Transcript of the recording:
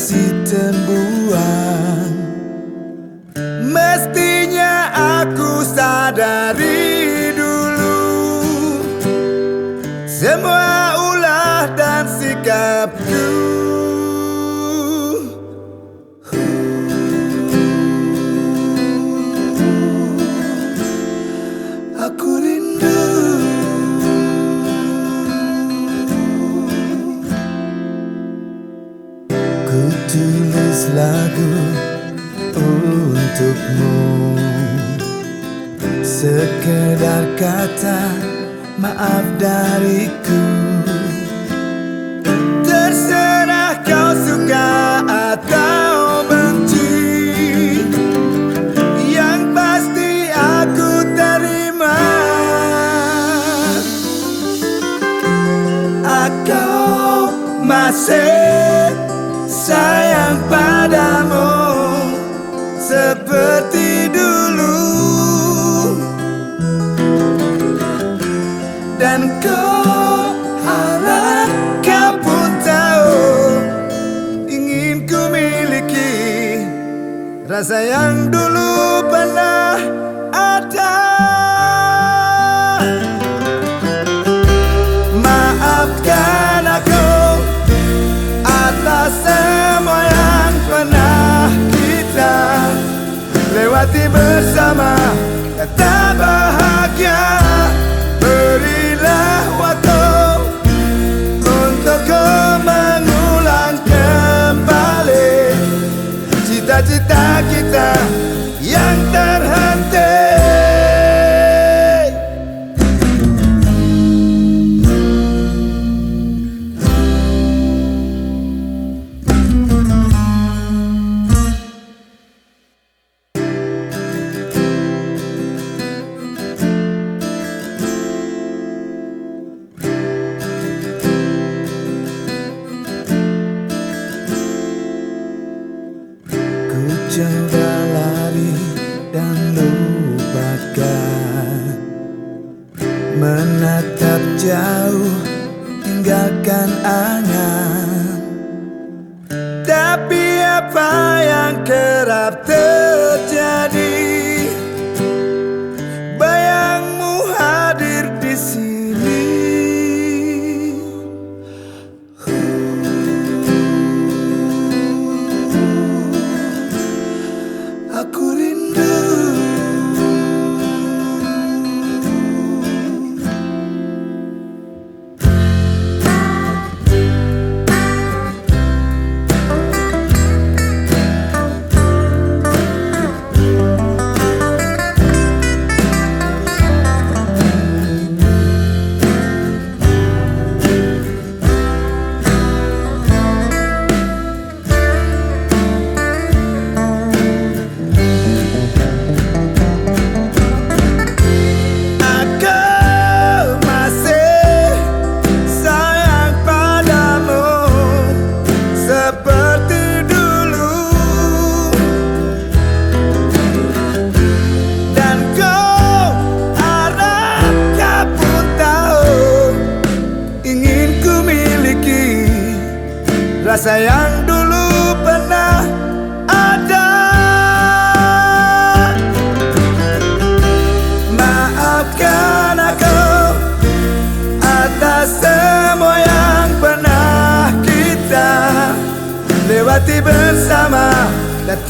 kasih tembuan lagu untukmu. Sekedar kata maaf dariku. Terserah kau suka atau benci. Yang pasti aku terima. Aku masih dan kau harap pun tahu ingin ku miliki rasa yang dulu pernah ada cita-cita kita yang terhenti coba lari dan lupakan. Menatap jauh tinggalkan angan. Tapi apa yang kerap terjadi rasa yang dulu pernah ada. Maafkan aku atas semua yang pernah kita lewati bersama. Dan